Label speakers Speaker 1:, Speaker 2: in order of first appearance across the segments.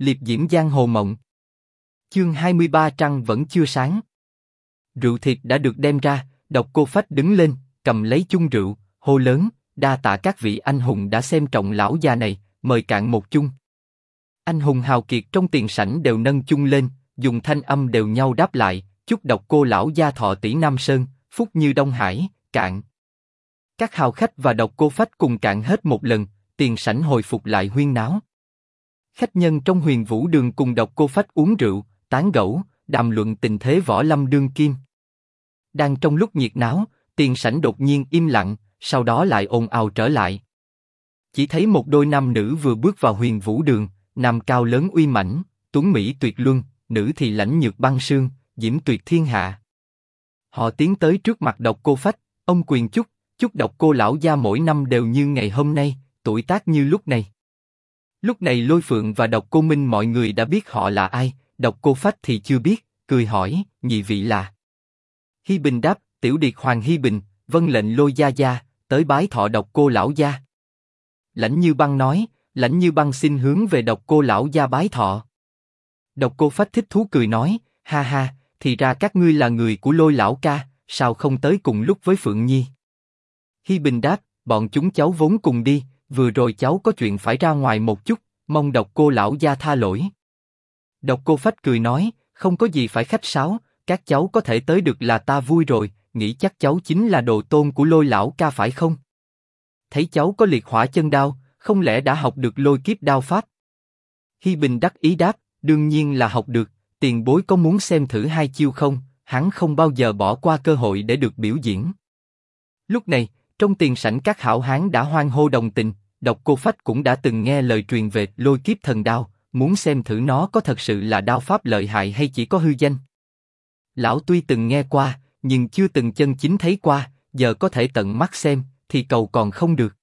Speaker 1: liệp diễm giang hồ mộng. Chương 23 trăng vẫn chưa sáng. Rượu thịt đã được đem ra, độc cô phách đứng lên, cầm lấy chung rượu, hô lớn, đa tạ các vị anh hùng đã xem trọng lão già này, mời cạn một chung. Anh hùng hào kiệt trong tiền sảnh đều nâng chung lên, dùng thanh âm đều nhau đáp lại, chúc độc cô lão gia thọ tỷ Nam Sơn, phúc như Đông Hải, cạn. Các hào khách và độc cô phách cùng cạn hết một lần, tiền sảnh hồi phục lại huyên náo. Khách nhân trong huyền vũ đường cùng độc cô phách uống rượu, tán gẫu, đàm luận tình thế võ lâm đương kim. Đang trong lúc nhiệt náo, tiền sảnh đột nhiên im lặng, sau đó lại ồn ào trở lại. Chỉ thấy một đôi nam nữ vừa bước vào huyền vũ đường, nam cao lớn uy mãnh, tuấn mỹ tuyệt luân, nữ thì lãnh nhược băng sương, diễm tuyệt thiên hạ. Họ tiến tới trước mặt độc cô phách, ông quyền chúc, chúc độc cô lão gia mỗi năm đều như ngày hôm nay, tuổi tác như lúc này. Lúc này lôi phượng và độc cô minh mọi người đã biết họ là ai, độc cô phách thì chưa biết, cười hỏi, nhị vị là. Hi Bình đáp, tiểu điệt hoàng Hi Bình, vân lệnh lôi gia gia, tới bái thọ độc cô lão gia. Lãnh Như Băng nói, Lãnh Như Băng xin hướng về độc cô lão gia bái thọ. Độc cô phách thích thú cười nói, ha ha, thì ra các ngươi là người của lôi lão ca, sao không tới cùng lúc với Phượng Nhi? Hi Bình đáp, bọn chúng cháu vốn cùng đi, vừa rồi cháu có chuyện phải ra ngoài một chút, mong độc cô lão gia tha lỗi. Độc cô phách cười nói, không có gì phải khách sáo, các cháu có thể tới được là ta vui rồi, nghĩ chắc cháu chính là đồ tôn của lôi lão ca phải không? Thấy cháu có liệt hỏa chân đao, không lẽ đã học được lôi kiếp đao pháp? Hi Bình đắc ý đáp, đương nhiên là học được, tiền bối có muốn xem thử hai chiêu không? Hắn không bao giờ bỏ qua cơ hội để được biểu diễn. Lúc này, trong tiền sảnh các hảo hán đã hoan hô đồng tình, độc cô phách cũng đã từng nghe lời truyền về lôi kiếp thần đao, muốn xem thử nó có thật sự là đao pháp lợi hại hay chỉ có hư danh. Lão tuy từng nghe qua, nhưng chưa từng chân chính thấy qua, giờ có thể tận mắt xem, thì cầu còn không được.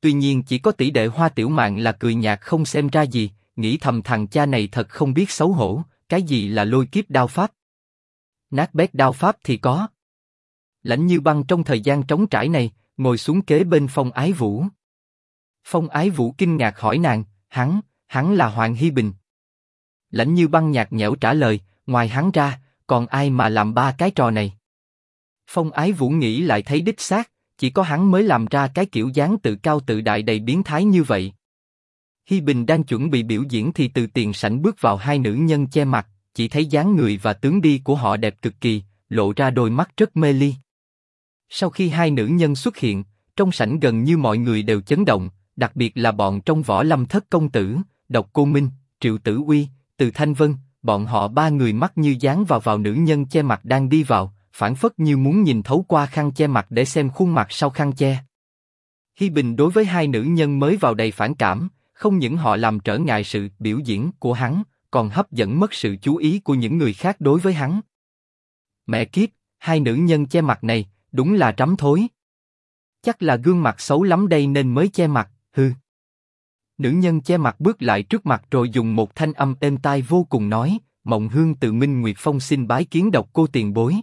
Speaker 1: Tuy nhiên chỉ có tỷ đệ hoa tiểu mạng là cười nhạt không xem ra gì, nghĩ thầm thằng cha này thật không biết xấu hổ, cái gì là lôi kiếp đao pháp. Nát bét đao pháp thì có. Lãnh như băng trong thời gian trống trải này, ngồi xuống kế bên phong ái vũ. Phong ái vũ kinh ngạc hỏi nàng, hắn, hắn là Hoàng Hy Bình. Lãnh như băng nhạt nhẽo trả lời, ngoài hắn ra, còn ai mà làm ba cái trò này? Phong ái vũ nghĩ lại thấy đích xác, chỉ có hắn mới làm ra cái kiểu dáng tự cao tự đại đầy biến thái như vậy. hy Bình đang chuẩn bị biểu diễn thì từ tiền sảnh bước vào hai nữ nhân che mặt, chỉ thấy dáng người và tướng đi của họ đẹp cực kỳ, lộ ra đôi mắt rất mê ly. Sau khi hai nữ nhân xuất hiện, trong sảnh gần như mọi người đều chấn động, đặc biệt là bọn trong võ lâm thất công tử, độc cô minh, triệu tử uy, từ thanh vân, bọn họ ba người mắt như dán vào vào nữ nhân che mặt đang đi vào, phản phất như muốn nhìn thấu qua khăn che mặt để xem khuôn mặt sau khăn che. Hi Bình đối với hai nữ nhân mới vào đầy phản cảm, không những họ làm trở ngại sự biểu diễn của hắn, còn hấp dẫn mất sự chú ý của những người khác đối với hắn. Mẹ kiếp, hai nữ nhân che mặt này, đúng là trắm thối. Chắc là gương mặt xấu lắm đây nên mới che mặt, hư. Nữ nhân che mặt bước lại trước mặt rồi dùng một thanh âm êm tai vô cùng nói, Mộng Hương tự Minh Nguyệt Phong xin bái kiến độc cô tiền bối.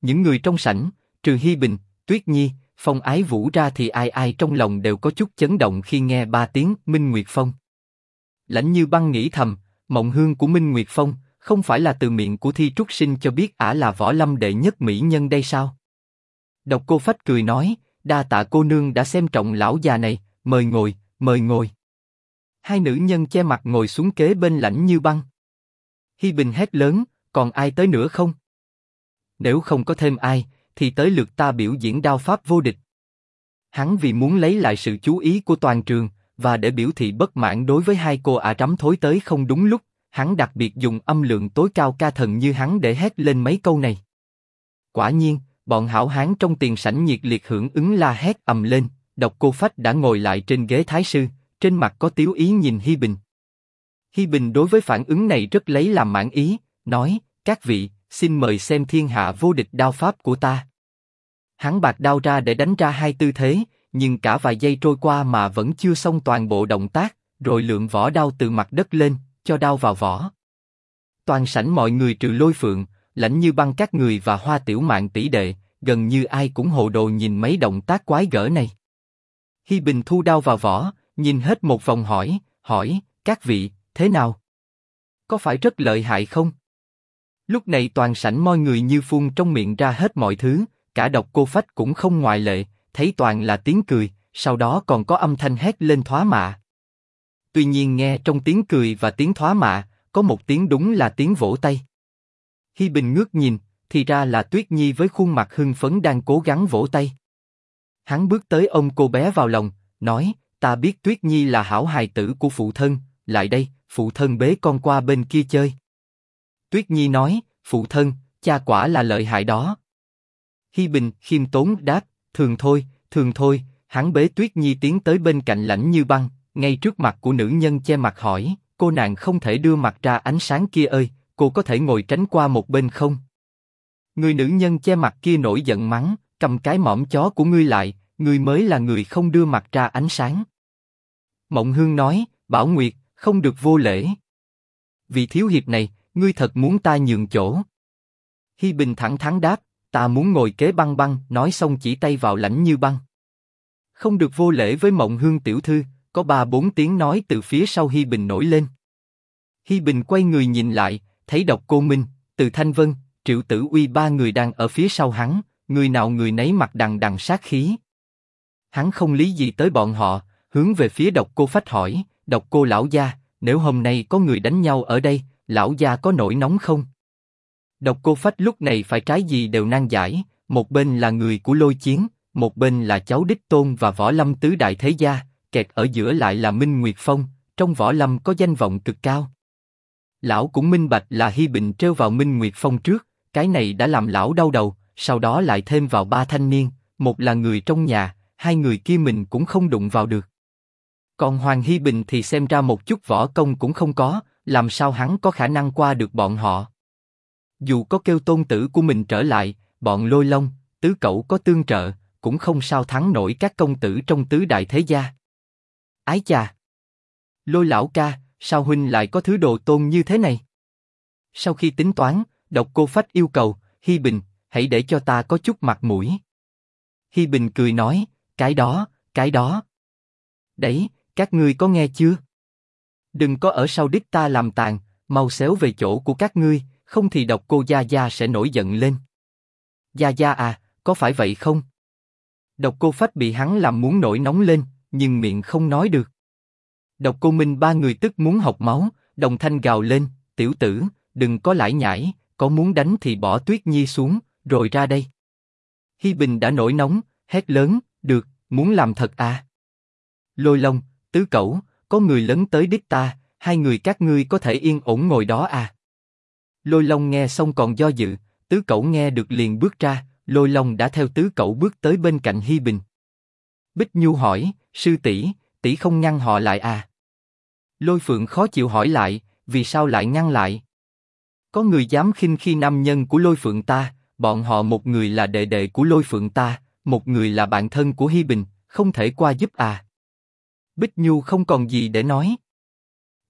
Speaker 1: Những người trong sảnh, trừ Hi Bình, Tuyết Nhi, Phong Ái Vũ ra thì ai ai trong lòng đều có chút chấn động khi nghe ba tiếng Minh Nguyệt Phong. Lãnh Như Băng nghĩ thầm, Mộng Hương của Minh Nguyệt Phong không phải là từ miệng của Thi Trúc Sinh cho biết ả là võ lâm đệ nhất mỹ nhân đây sao? Độc Cô Phách cười nói, đa tạ cô nương đã xem trọng lão già này, mời ngồi, mời ngồi. Hai nữ nhân che mặt ngồi xuống kế bên lãnh như băng. Hi Bình hét lớn, còn ai tới nữa không? Nếu không có thêm ai, thì tới lượt ta biểu diễn đao pháp vô địch. Hắn vì muốn lấy lại sự chú ý của toàn trường và để biểu thị bất mãn đối với hai cô ả trắm thối tới không đúng lúc, hắn đặc biệt dùng âm lượng tối cao ca thần như hắn để hét lên mấy câu này. Quả nhiên, bọn hảo hán trong tiền sảnh nhiệt liệt hưởng ứng la hét ầm lên, độc cô phách đã ngồi lại trên ghế thái sư, trên mặt có tiếu ý nhìn Hi Bình. Hi Bình đối với phản ứng này rất lấy làm mãn ý, nói: các vị, xin mời xem thiên hạ vô địch đao pháp của ta. Hắn bạc đao ra để đánh ra hai tư thế, nhưng cả vài giây trôi qua mà vẫn chưa xong toàn bộ động tác, rồi lượng vỏ đao từ mặt đất lên, cho đao vào vỏ. Toàn sảnh mọi người trừ lôi phượng, lãnh như băng các người và hoa tiểu mạng tỷ đệ, gần như ai cũng hồ đồ nhìn mấy động tác quái gở này. Hi Bình thu đao vào vỏ, nhìn hết một vòng hỏi, hỏi, các vị, thế nào? Có phải rất lợi hại không? Lúc này toàn sảnh mọi người như phun trong miệng ra hết mọi thứ, cả độc cô phách cũng không ngoại lệ, thấy toàn là tiếng cười, sau đó còn có âm thanh hét lên thóa mạ. Tuy nhiên nghe trong tiếng cười và tiếng thóa mạ, có một tiếng đúng là tiếng vỗ tay. Hi Bình ngước nhìn, thì ra là Tuyết Nhi với khuôn mặt hưng phấn đang cố gắng vỗ tay. Hắn bước tới ôm cô bé vào lòng, nói, ta biết Tuyết Nhi là hảo hài tử của phụ thân, lại đây, phụ thân bế con qua bên kia chơi. Tuyết Nhi nói, phụ thân, cha quả là lợi hại đó. Hi Bình khiêm tốn đáp, thường thôi, thường thôi. Hắn bế Tuyết Nhi tiến tới bên cạnh lãnh như băng, ngay trước mặt của nữ nhân che mặt hỏi, cô nàng không thể đưa mặt ra ánh sáng kia ơi, cô có thể ngồi tránh qua một bên không? Người nữ nhân che mặt kia nổi giận mắng, cầm cái mõm chó của ngươi lại, ngươi mới là người không đưa mặt ra ánh sáng. Mộng Hương nói, Bảo Nguyệt, không được vô lễ. Vì thiếu hiệp này, ngươi thật muốn ta nhường chỗ. Hi Bình thẳng thắn đáp, ta muốn ngồi kế băng băng, nói xong chỉ tay vào lãnh như băng. Không được vô lễ với Mộng Hương tiểu thư, có ba bốn tiếng nói từ phía sau Hi Bình nổi lên. Hi Bình quay người nhìn lại, thấy Độc Cô Minh, Từ Thanh Vân, Triệu Tử Uy ba người đang ở phía sau hắn, người nào người nấy mặt đằng đằng sát khí. Hắn không lý gì tới bọn họ, hướng về phía Độc Cô Phách hỏi, Độc Cô lão gia, nếu hôm nay có người đánh nhau ở đây, lão gia có nổi nóng không? Độc Cô Phách lúc này phải trái gì đều nan giải, một bên là người của Lôi Chiến, một bên là cháu đích tôn và võ lâm tứ đại thế gia, kẹt ở giữa lại là Minh Nguyệt Phong, trong võ lâm có danh vọng cực cao. Lão cũng minh bạch là Hi Bình treo vào Minh Nguyệt Phong trước, cái này đã làm lão đau đầu, sau đó lại thêm vào ba thanh niên, một là người trong nhà, hai người kia mình cũng không đụng vào được. Còn Hoàng Hi Bình thì xem ra một chút võ công cũng không có, làm sao hắn có khả năng qua được bọn họ? Dù có kêu tôn tử của mình trở lại, bọn lôi long, tứ cậu có tương trợ, cũng không sao thắng nổi các công tử trong tứ đại thế gia. Ái chà! Lôi lão ca, sao huynh lại có thứ đồ tôn như thế này? Sau khi tính toán, độc cô phách yêu cầu, Hi Bình, hãy để cho ta có chút mặt mũi. Hi Bình cười nói, cái đó, cái đó. Đấy, các ngươi có nghe chưa? Đừng có ở sau đích ta làm tàn, mau xéo về chỗ của các ngươi, không thì độc cô gia gia sẽ nổi giận lên. Gia gia à, có phải vậy không? Độc cô phách bị hắn làm muốn nổi nóng lên, nhưng miệng không nói được. Độc cô Minh ba người tức muốn học máu, đồng thanh gào lên, tiểu tử, đừng có lải nhải, có muốn đánh thì bỏ Tuyết Nhi xuống, rồi ra đây. Hi Bình đã nổi nóng, hét lớn, được, muốn làm thật à? Lôi Long, Tứ Cẩu, có người lớn tới đích ta, hai người các ngươi có thể yên ổn ngồi đó à? Lôi Long nghe xong còn do dự, Tứ Cẩu nghe được liền bước ra, Lôi Long đã theo Tứ Cẩu bước tới bên cạnh Hi Bình. Bích Nhu hỏi, sư tỷ, tỷ không ngăn họ lại à? Lôi Phượng khó chịu hỏi lại, vì sao lại ngăn lại? Có người dám khinh khi nam nhân của Lôi Phượng ta, bọn họ một người là đệ đệ của Lôi Phượng ta, một người là bạn thân của Hi Bình, không thể qua giúp à? Bích Nhu không còn gì để nói.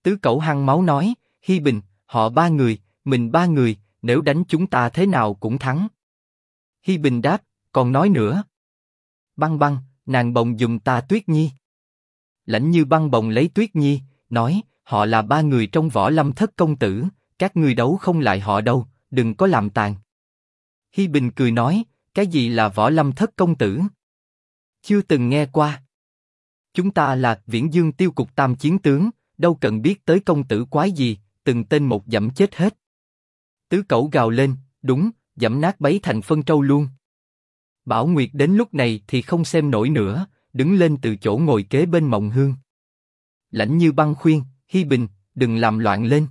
Speaker 1: Tứ Cẩu hăng máu nói, Hi Bình, họ ba người, mình ba người, nếu đánh chúng ta thế nào cũng thắng. Hi Bình đáp, còn nói nữa. Băng băng, nàng bồng dùm ta Tuyết Nhi. Lãnh như băng bồng lấy Tuyết Nhi, nói, họ là ba người trong võ lâm thất công tử, các ngươi đấu không lại họ đâu, đừng có làm tàn. Hi Bình cười nói, cái gì là võ lâm thất công tử? Chưa từng nghe qua. Chúng ta là viễn dương tiêu cục tam chiến tướng, đâu cần biết tới công tử quái gì, từng tên một dẫm chết hết. Tứ cẩu gào lên, đúng, dẫm nát bấy thành phân trâu luôn. Bảo Nguyệt đến lúc này thì không xem nổi nữa, đứng lên từ chỗ ngồi kế bên Mộng Hương. Lãnh như băng khuyên, Hi Bình, đừng làm loạn lên.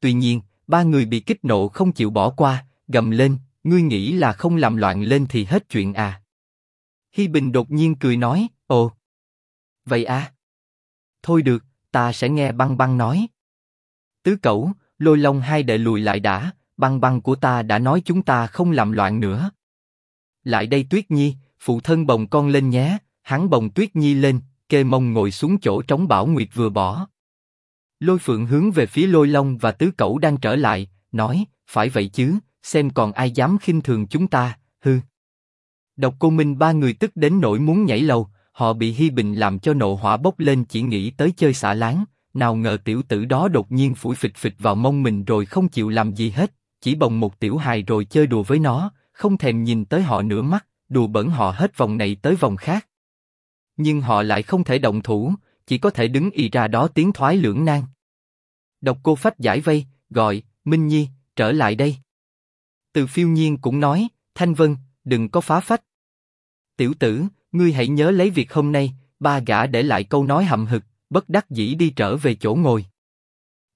Speaker 1: Tuy nhiên, ba người bị kích nộ không chịu bỏ qua, gầm lên, ngươi nghĩ là không làm loạn lên thì hết chuyện à? Hi Bình đột nhiên cười nói, ồ, vậy à? Thôi được, ta sẽ nghe băng băng nói. Tứ cẩu, lôi long hai đệ lùi lại đã, băng băng của ta đã nói chúng ta không làm loạn nữa. Lại đây Tuyết Nhi, phụ thân bồng con lên nhé, hắn bồng Tuyết Nhi lên, kê mông ngồi xuống chỗ trống Bảo Nguyệt vừa bỏ. Lôi Phượng hướng về phía Lôi Long và Tứ Cẩu đang trở lại, nói, phải vậy chứ, xem còn ai dám khinh thường chúng ta, hư. Độc Cô Minh ba người tức đến nỗi muốn nhảy lầu, họ bị Hi Bình làm cho nộ hỏa bốc lên chỉ nghĩ tới chơi xả láng, nào ngờ tiểu tử đó đột nhiên phủi phịch phịch vào mông mình rồi không chịu làm gì hết, chỉ bồng một tiểu hài rồi chơi đùa với nó, không thèm nhìn tới họ nửa mắt, đùa bẩn họ hết vòng này tới vòng khác. Nhưng họ lại không thể động thủ, chỉ có thể đứng y ra đó tiếng thoái lưỡng nan. Độc cô phách giải vây, gọi, Minh Nhi, trở lại đây. Từ phiêu nhiên cũng nói, Thanh Vân, đừng có phá phách. Tiểu tử, ngươi hãy nhớ lấy việc hôm nay, ba gã để lại câu nói hậm hực, bất đắc dĩ đi trở về chỗ ngồi.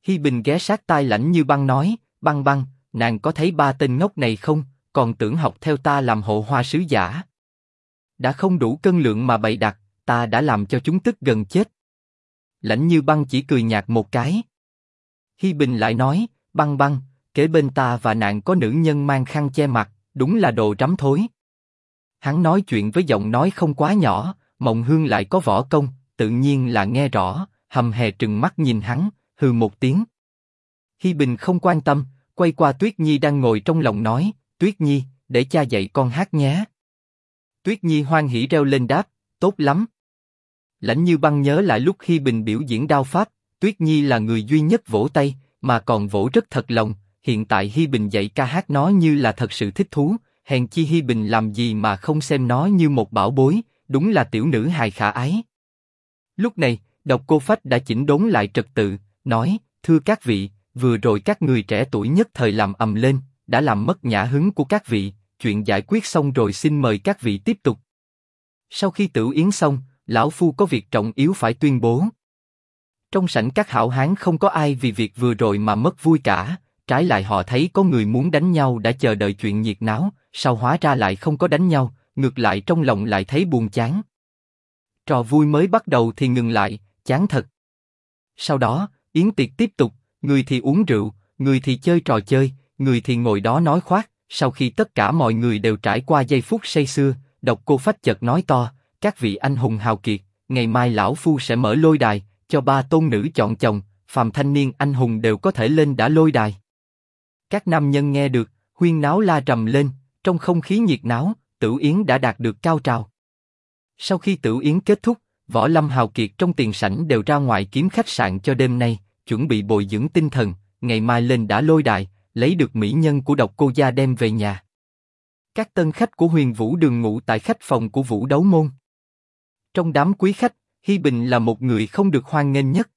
Speaker 1: Hi Bình ghé sát tai lãnh như băng nói, băng băng, nàng có thấy ba tên ngốc này không, còn tưởng học theo ta làm hộ hoa sứ giả. Đã không đủ cân lượng mà bày đặt, ta đã làm cho chúng tức gần chết. Lãnh như băng chỉ cười nhạt một cái. Hi Bình lại nói, băng băng, kế bên ta và nàng có nữ nhân mang khăn che mặt, đúng là đồ rắm thối. Hắn nói chuyện với giọng nói không quá nhỏ, Mộng Hương lại có võ công, tự nhiên là nghe rõ, hầm hè trừng mắt nhìn hắn, hừ một tiếng. Hi Bình không quan tâm, quay qua Tuyết Nhi đang ngồi trong lòng nói, Tuyết Nhi, để cha dạy con hát nhé. Tuyết Nhi hoan hỉ reo lên đáp, tốt lắm. Lãnh Như Băng nhớ lại lúc khi Bình biểu diễn đao pháp, Tuyết Nhi là người duy nhất vỗ tay, mà còn vỗ rất thật lòng. Hiện tại Hi Bình dạy ca hát nó như là thật sự thích thú, hèn chi Hi Bình làm gì mà không xem nó như một bảo bối, đúng là tiểu nữ hài khả ái. Lúc này, độc cô phách đã chỉnh đốn lại trật tự, nói: thưa các vị, vừa rồi các người trẻ tuổi nhất thời làm ầm lên, đã làm mất nhã hứng của các vị. Chuyện giải quyết xong rồi xin mời các vị tiếp tục. Sau khi tử yến xong, lão phu có việc trọng yếu phải tuyên bố. Trong sảnh các hảo hán không có ai vì việc vừa rồi mà mất vui cả, trái lại họ thấy có người muốn đánh nhau đã chờ đợi chuyện nhiệt náo, sau hóa ra lại không có đánh nhau, ngược lại trong lòng lại thấy buồn chán. Trò vui mới bắt đầu thì ngừng lại, chán thật. Sau đó, yến tiệc tiếp tục, người thì uống rượu, người thì chơi trò chơi, người thì ngồi đó nói khoác. Sau khi tất cả mọi người đều trải qua giây phút say sưa, độc cô phách chợt nói to, các vị anh hùng hào kiệt, ngày mai lão phu sẽ mở lôi đài, cho ba tôn nữ chọn chồng, phàm thanh niên anh hùng đều có thể lên đã lôi đài. Các nam nhân nghe được, huyên náo la trầm lên, trong không khí nhiệt náo, Tử Yến đã đạt được cao trào. Sau khi Tử Yến kết thúc, võ lâm hào kiệt trong tiền sảnh đều ra ngoài kiếm khách sạn cho đêm nay, chuẩn bị bồi dưỡng tinh thần, ngày mai lên đã lôi đài, lấy được mỹ nhân của độc cô gia đem về nhà. Các tân khách của Huyền Vũ Đường ngủ tại khách phòng của Vũ Đấu Môn. Trong đám quý khách, Hi Bình là một người không được hoan nghênh nhất.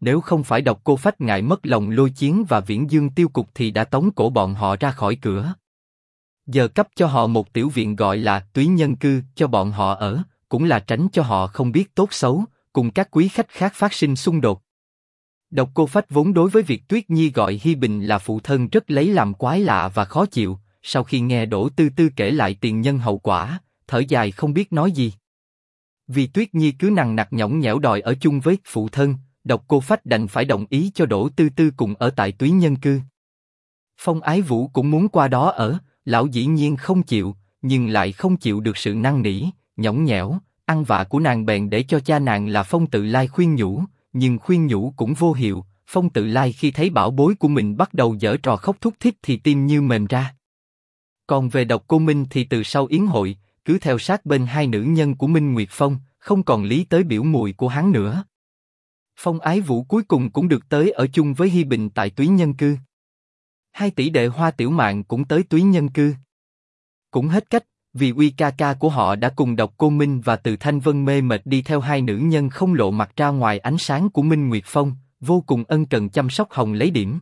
Speaker 1: Nếu không phải độc cô phách ngại mất lòng lôi chiến và viễn dương tiêu cục thì đã tống cổ bọn họ ra khỏi cửa. Giờ cấp cho họ một tiểu viện gọi là túy nhân cư cho bọn họ ở, cũng là tránh cho họ không biết tốt xấu, cùng các quý khách khác phát sinh xung đột. Độc cô phách vốn đối với việc Tuyết Nhi gọi Hi Bình là phụ thân rất lấy làm quái lạ và khó chịu. Sau khi nghe Đỗ Tư Tư kể lại tiền nhân hậu quả, thở dài không biết nói gì. Vì Tuyết Nhi cứ nằng nặc nhõng nhẽo đòi ở chung với phụ thân, độc cô phách đành phải đồng ý cho Đỗ Tư Tư cùng ở tại túy nhân cư. Phong Ái Vũ cũng muốn qua đó ở, lão dĩ nhiên không chịu, nhưng lại không chịu được sự năng nỉ, nhõng nhẽo, ăn vạ của nàng bèn để cho cha nàng là Phong Tự Lai khuyên nhủ, nhưng khuyên nhủ cũng vô hiệu. Phong Tự Lai khi thấy bảo bối của mình bắt đầu dở trò khóc thúc thích thì tim như mềm ra. Còn về độc cô Minh thì từ sau yến hội, cứ theo sát bên hai nữ nhân của Minh Nguyệt Phong, không còn lý tới biểu mùi của hắn nữa. Phong Ái Vũ cuối cùng cũng được tới ở chung với Hi Bình tại túy nhân cư. Hai tỷ đệ Hoa Tiểu Mạn cũng tới túy nhân cư. Cũng hết cách, vì uy ca ca của họ đã cùng độc cô Minh và từ Thanh Vân mê mệt đi theo hai nữ nhân không lộ mặt ra ngoài ánh sáng của Minh Nguyệt Phong, vô cùng ân cần chăm sóc Hồng lấy điểm.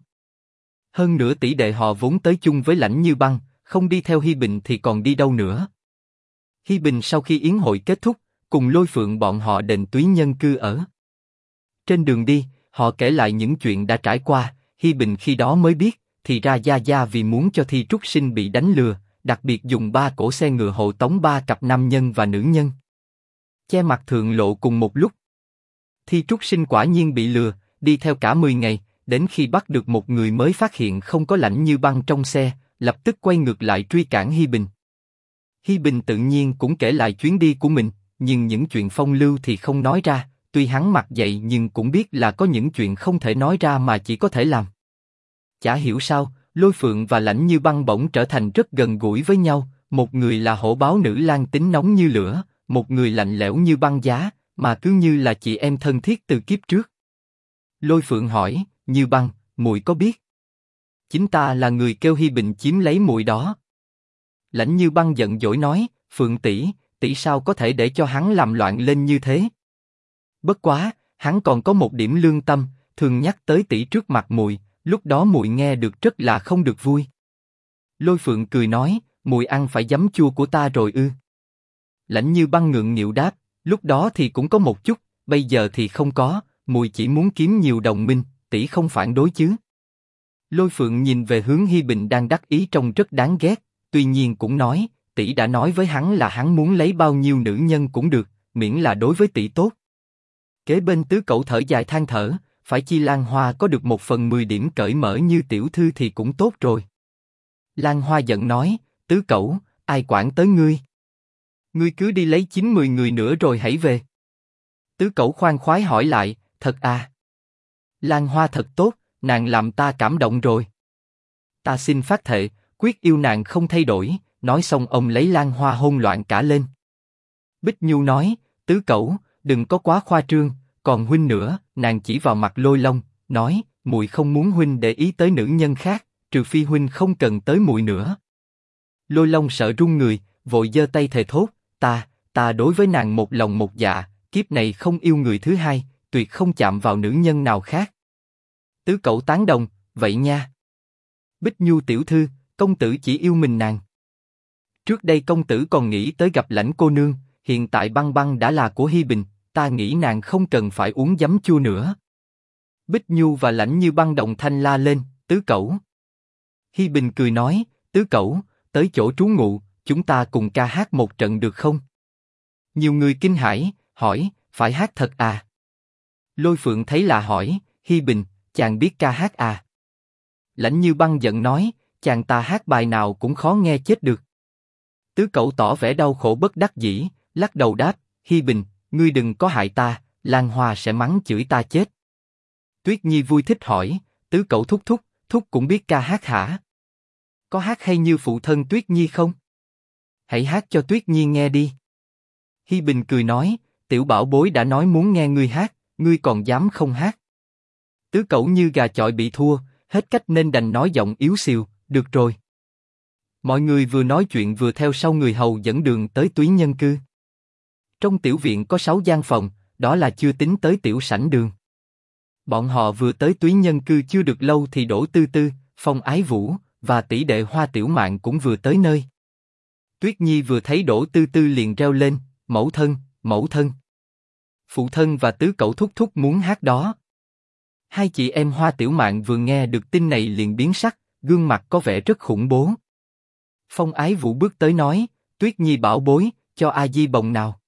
Speaker 1: Hơn nữa tỷ đệ họ vốn tới chung với lãnh như băng, không đi theo Hi Bình thì còn đi đâu nữa. Hi Bình sau khi yến hội kết thúc, cùng lôi phượng bọn họ đền túy nhân cư ở. Trên đường đi, họ kể lại những chuyện đã trải qua, Hi Bình khi đó mới biết, thì ra Gia Gia vì muốn cho Thi Trúc Sinh bị đánh lừa, đặc biệt dùng ba cổ xe ngựa hộ tống ba cặp nam nhân và nữ nhân. Che mặt thượng lộ cùng một lúc. Thi Trúc Sinh quả nhiên bị lừa, đi theo cả 10 ngày, đến khi bắt được một người mới phát hiện không có lạnh như băng trong xe, lập tức quay ngược lại truy cản Hi Bình. Hi Bình tự nhiên cũng kể lại chuyến đi của mình, nhưng những chuyện phong lưu thì không nói ra, tuy hắn mặt dậy nhưng cũng biết là có những chuyện không thể nói ra mà chỉ có thể làm. Chả hiểu sao, Lôi Phượng và Lãnh Như Băng bỗng trở thành rất gần gũi với nhau, một người là hổ báo nữ lang tính nóng như lửa, một người lạnh lẽo như băng giá, mà cứ như là chị em thân thiết từ kiếp trước. Lôi Phượng hỏi, Như Băng, muội có biết? Chính ta là người kêu Hi Bình chiếm lấy muội đó. Lãnh Như Băng giận dỗi nói, Phượng tỷ, tỷ sao có thể để cho hắn làm loạn lên như thế? Bất quá, hắn còn có một điểm lương tâm, thường nhắc tới tỷ trước mặt muội, lúc đó muội nghe được rất là không được vui. Lôi Phượng cười nói, muội ăn phải giấm chua của ta rồi ư? Lãnh Như Băng ngượng nghịu đáp, lúc đó thì cũng có một chút, bây giờ thì không có, muội chỉ muốn kiếm nhiều đồng minh, tỷ không phản đối chứ? Lôi Phượng nhìn về hướng Hi Bình đang đắc ý trông rất đáng ghét, tuy nhiên cũng nói, tỷ đã nói với hắn là hắn muốn lấy bao nhiêu nữ nhân cũng được, miễn là đối với tỷ tốt. Kế bên tứ cậu thở dài than thở, phải chi Lan Hoa có được một phần mười điểm cởi mở như tiểu thư thì cũng tốt rồi. Lan Hoa giận nói, tứ cậu, ai quản tới ngươi? Ngươi cứ đi lấy chín mười người nữa rồi hãy về. Tứ cậu khoan khoái hỏi lại, thật à? Lan Hoa thật tốt, nàng làm ta cảm động rồi. Ta xin phát thệ, quyết yêu nàng không thay đổi. Nói xong ông lấy Lan Hoa hôn loạn cả lên. Bích Nhu nói, tứ cậu, đừng có quá khoa trương, còn huynh nữa, nàng chỉ vào mặt lôi long, nói, muội không muốn huynh để ý tới nữ nhân khác, trừ phi huynh không cần tới muội nữa. Lôi long sợ run người, vội giơ tay thề thốt, ta, ta đối với nàng một lòng một dạ, kiếp này không yêu người thứ hai, tuyệt không chạm vào nữ nhân nào khác. Tứ cậu tán đồng, vậy nha. Bích Nhu tiểu thư, công tử chỉ yêu mình nàng. Trước đây công tử còn nghĩ tới gặp lãnh cô nương, hiện tại băng băng đã là của Hi Bình, ta nghĩ nàng không cần phải uống giấm chua nữa. Bích Nhu và lãnh như băng động thanh la lên, tứ cẩu. Hi Bình cười nói, tứ cẩu, tới chỗ trú ngụ, chúng ta cùng ca hát một trận được không? Nhiều người kinh hãi, hỏi, phải hát thật à? Lôi Phượng thấy là hỏi, Hi Bình, chàng biết ca hát à? Lãnh Như Băng giận nói, chàng ta hát bài nào cũng khó nghe chết được. Tứ cậu tỏ vẻ đau khổ bất đắc dĩ, lắc đầu đáp, Hi Bình, ngươi đừng có hại ta, Lan Hoa sẽ mắng chửi ta chết. Tuyết Nhi vui thích hỏi, tứ cậu thúc thúc, thúc cũng biết ca hát hả? Có hát hay như phụ thân Tuyết Nhi không? Hãy hát cho Tuyết Nhi nghe đi. Hi Bình cười nói, tiểu bảo bối đã nói muốn nghe ngươi hát, ngươi còn dám không hát? Tứ cậu như gà chọi bị thua, hết cách nên đành nói giọng yếu xìu, được rồi. Mọi người vừa nói chuyện vừa theo sau người hầu dẫn đường tới túy nhân cư. Trong tiểu viện có sáu gian phòng, đó là chưa tính tới tiểu sảnh đường. Bọn họ vừa tới túy nhân cư chưa được lâu thì đổ tư tư, phong ái vũ và tỷ đệ hoa tiểu mạng cũng vừa tới nơi. Tuyết Nhi vừa thấy đổ tư tư liền reo lên, mẫu thân, mẫu thân. Phụ thân và tứ cậu thúc thúc muốn hát đó. Hai chị em hoa tiểu mạng vừa nghe được tin này liền biến sắc, gương mặt có vẻ rất khủng bố. Phong Ái Vũ bước tới nói, Tuyết Nhi bảo bối, cho A Di bồng nào.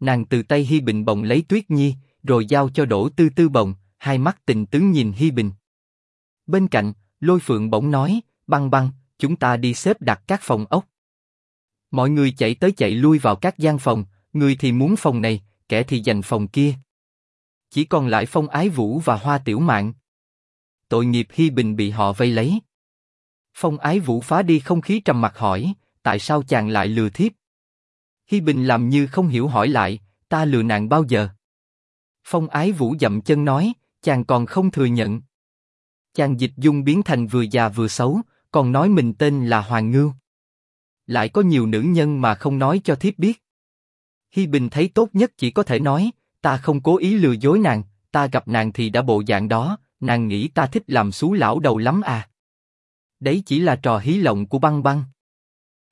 Speaker 1: Nàng từ tay Hi Bình bồng lấy Tuyết Nhi, rồi giao cho Đỗ Tư Tư bồng, hai mắt tình tứ nhìn Hi Bình. Bên cạnh, Lôi Phượng bỗng nói, băng băng, chúng ta đi xếp đặt các phòng ốc. Mọi người chạy tới chạy lui vào các gian phòng, người thì muốn phòng này, kẻ thì giành phòng kia. Chỉ còn lại Phong Ái Vũ và Hoa Tiểu Mạn. Tội nghiệp Hi Bình bị họ vây lấy. Phong Ái Vũ phá đi không khí trầm mặc hỏi, tại sao chàng lại lừa thiếp? Hi Bình làm như không hiểu hỏi lại, ta lừa nàng bao giờ? Phong Ái Vũ dậm chân nói, chàng còn không thừa nhận. Chàng dịch dung biến thành vừa già vừa xấu, còn nói mình tên là Hoàng Ngưu. Lại có nhiều nữ nhân mà không nói cho thiếp biết. Hi Bình thấy tốt nhất chỉ có thể nói, ta không cố ý lừa dối nàng, ta gặp nàng thì đã bộ dạng đó, nàng nghĩ ta thích làm xú lão đầu lắm à. Đấy chỉ là trò hí lộng của băng băng.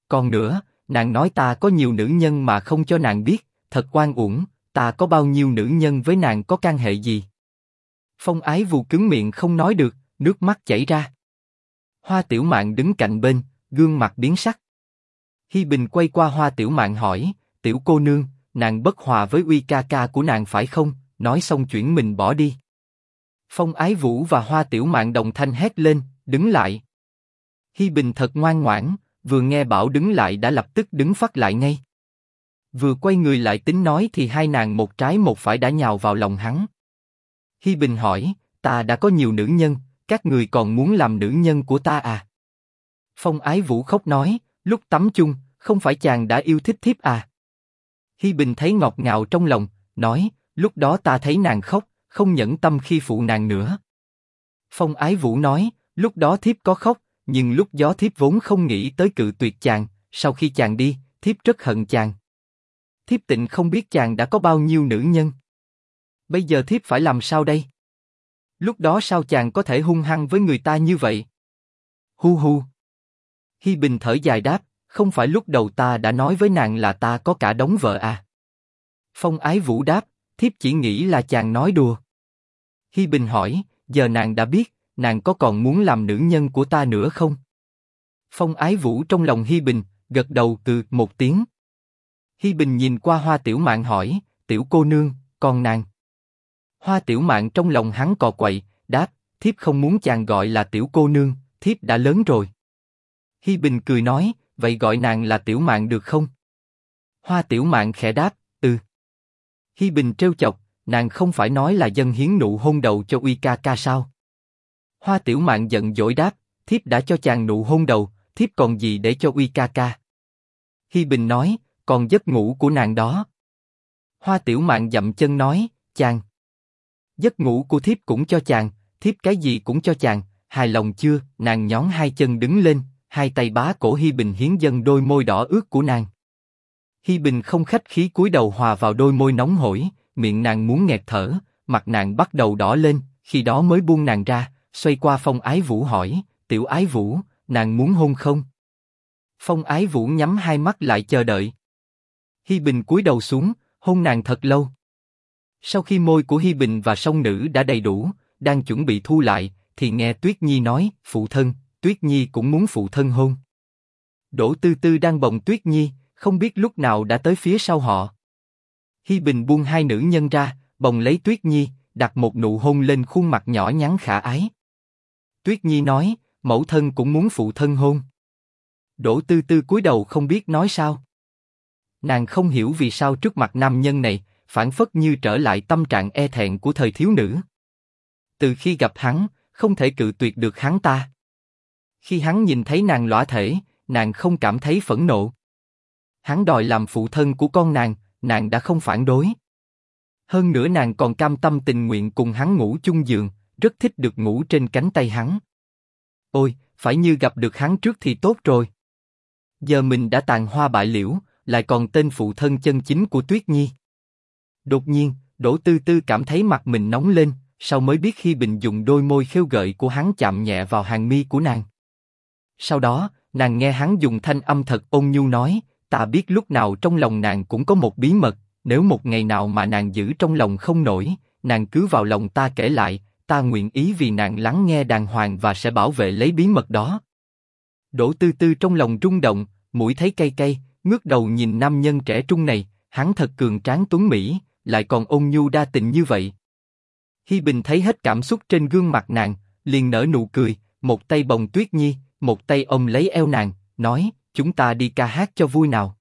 Speaker 1: Còn nữa, nàng nói ta có nhiều nữ nhân mà không cho nàng biết, thật quan uổng, ta có bao nhiêu nữ nhân với nàng có can hệ gì? Phong ái vù cứng miệng không nói được, nước mắt chảy ra. Hoa Tiểu Mạn đứng cạnh bên, gương mặt biến sắc. Hi Bình quay qua Hoa Tiểu Mạn hỏi, Tiểu cô nương, nàng bất hòa với uy ca ca của nàng phải không? Nói xong chuyển mình bỏ đi. Phong Ái Vũ và Hoa Tiểu Mạn đồng thanh hét lên, đứng lại. Hi Bình thật ngoan ngoãn, vừa nghe bảo đứng lại đã lập tức đứng phát lại ngay. Vừa quay người lại tính nói thì hai nàng một trái một phải đã nhào vào lòng hắn. Hi Bình hỏi, ta đã có nhiều nữ nhân, các người còn muốn làm nữ nhân của ta à? Phong Ái Vũ khóc nói, lúc tắm chung, không phải chàng đã yêu thích thiếp à? Hi Bình thấy ngọt ngào trong lòng, nói, lúc đó ta thấy nàng khóc, không nhẫn tâm khi phụ nàng nữa. Phong Ái Vũ nói, lúc đó thiếp có khóc, nhưng lúc gió thiếp vốn không nghĩ tới cự tuyệt chàng, sau khi chàng đi, thiếp rất hận chàng. Thiếp tịnh không biết chàng đã có bao nhiêu nữ nhân. Bây giờ thiếp phải làm sao đây? Lúc đó sao chàng có thể hung hăng với người ta như vậy? Hu hu. Hi Bình thở dài đáp, không phải lúc đầu ta đã nói với nàng là ta có cả đống vợ à? Phong Ái Vũ đáp, thiếp chỉ nghĩ là chàng nói đùa. Hi Bình hỏi, giờ nàng đã biết, nàng có còn muốn làm nữ nhân của ta nữa không? Phong Ái Vũ trong lòng Hi Bình, gật đầu từ một tiếng. Hi Bình nhìn qua Hoa Tiểu Mạn hỏi, tiểu cô nương, còn nàng? Hoa Tiểu Mạn trong lòng hắn cò quậy, đáp, thiếp không muốn chàng gọi là tiểu cô nương, thiếp đã lớn rồi. Hi Bình cười nói, vậy gọi nàng là Tiểu Mạn được không? Hoa Tiểu Mạn khẽ đáp, ừ. Hi Bình trêu chọc, nàng không phải nói là dân hiến nụ hôn đầu cho Uy ca ca sao? Hoa Tiểu Mạn giận dỗi đáp, thiếp đã cho chàng nụ hôn đầu, thiếp còn gì để cho Uy ca ca? Hi Bình nói, còn giấc ngủ của nàng đó. Hoa Tiểu Mạn dậm chân nói, chàng. Giấc ngủ của thiếp cũng cho chàng, thiếp cái gì cũng cho chàng, hài lòng chưa? Nàng nhón hai chân đứng lên, hai tay bá cổ Hi Bình hiến dân đôi môi đỏ ướt của nàng. Hi Bình không khách khí cúi đầu hòa vào đôi môi nóng hổi, miệng nàng muốn nghẹt thở, mặt nàng bắt đầu đỏ lên, khi đó mới buông nàng ra, xoay qua Phong Ái Vũ hỏi, Tiểu Ái Vũ, nàng muốn hôn không? Phong Ái Vũ nhắm hai mắt lại chờ đợi. Hi Bình cúi đầu xuống, hôn nàng thật lâu. Sau khi môi của Hi Bình và song nữ đã đầy đủ, đang chuẩn bị thu lại, thì nghe Tuyết Nhi nói, phụ thân, Tuyết Nhi cũng muốn phụ thân hôn. Đỗ Tư Tư đang bồng Tuyết Nhi, không biết lúc nào đã tới phía sau họ. Hi Bình buông hai nữ nhân ra, bồng lấy Tuyết Nhi, đặt một nụ hôn lên khuôn mặt nhỏ nhắn khả ái. Tuyết Nhi nói, mẫu thân cũng muốn phụ thân hôn. Đỗ Tư Tư cúi đầu không biết nói sao. Nàng không hiểu vì sao trước mặt nam nhân này, phản phất như trở lại tâm trạng e thẹn của thời thiếu nữ. Từ khi gặp hắn, không thể cự tuyệt được hắn ta. Khi hắn nhìn thấy nàng lõa thể, nàng không cảm thấy phẫn nộ. Hắn đòi làm phụ thân của con nàng, nàng đã không phản đối. Hơn nữa nàng còn cam tâm tình nguyện cùng hắn ngủ chung giường, rất thích được ngủ trên cánh tay hắn. Ôi, phải như gặp được hắn trước thì tốt rồi. Giờ mình đã tàn hoa bại liễu, lại còn tên phụ thân chân chính của Tuyết Nhi. Đột nhiên, Đỗ Tư Tư cảm thấy mặt mình nóng lên, sau mới biết khi Bình dùng đôi môi khêu gợi của hắn chạm nhẹ vào hàng mi của nàng. Sau đó, nàng nghe hắn dùng thanh âm thật ôn nhu nói, ta biết lúc nào trong lòng nàng cũng có một bí mật, nếu một ngày nào mà nàng giữ trong lòng không nổi, nàng cứ vào lòng ta kể lại, ta nguyện ý vì nàng lắng nghe đàng hoàng và sẽ bảo vệ lấy bí mật đó. Đỗ Tư Tư trong lòng rung động, mũi thấy cay cay, ngước đầu nhìn nam nhân trẻ trung này, hắn thật cường tráng tuấn mỹ, lại còn ôn nhu đa tình như vậy. Hi Bình thấy hết cảm xúc trên gương mặt nàng, liền nở nụ cười, một tay bồng Tuyết Nhi, một tay ôm lấy eo nàng, nói, chúng ta đi ca hát cho vui nào.